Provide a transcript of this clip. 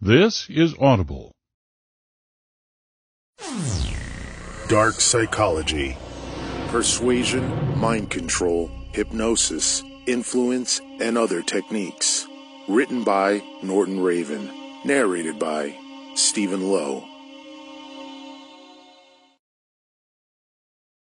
This is Audible. Dark psychology, persuasion, mind control, hypnosis, influence, and other techniques. Written by Norton Raven. Narrated by Stephen Lowe.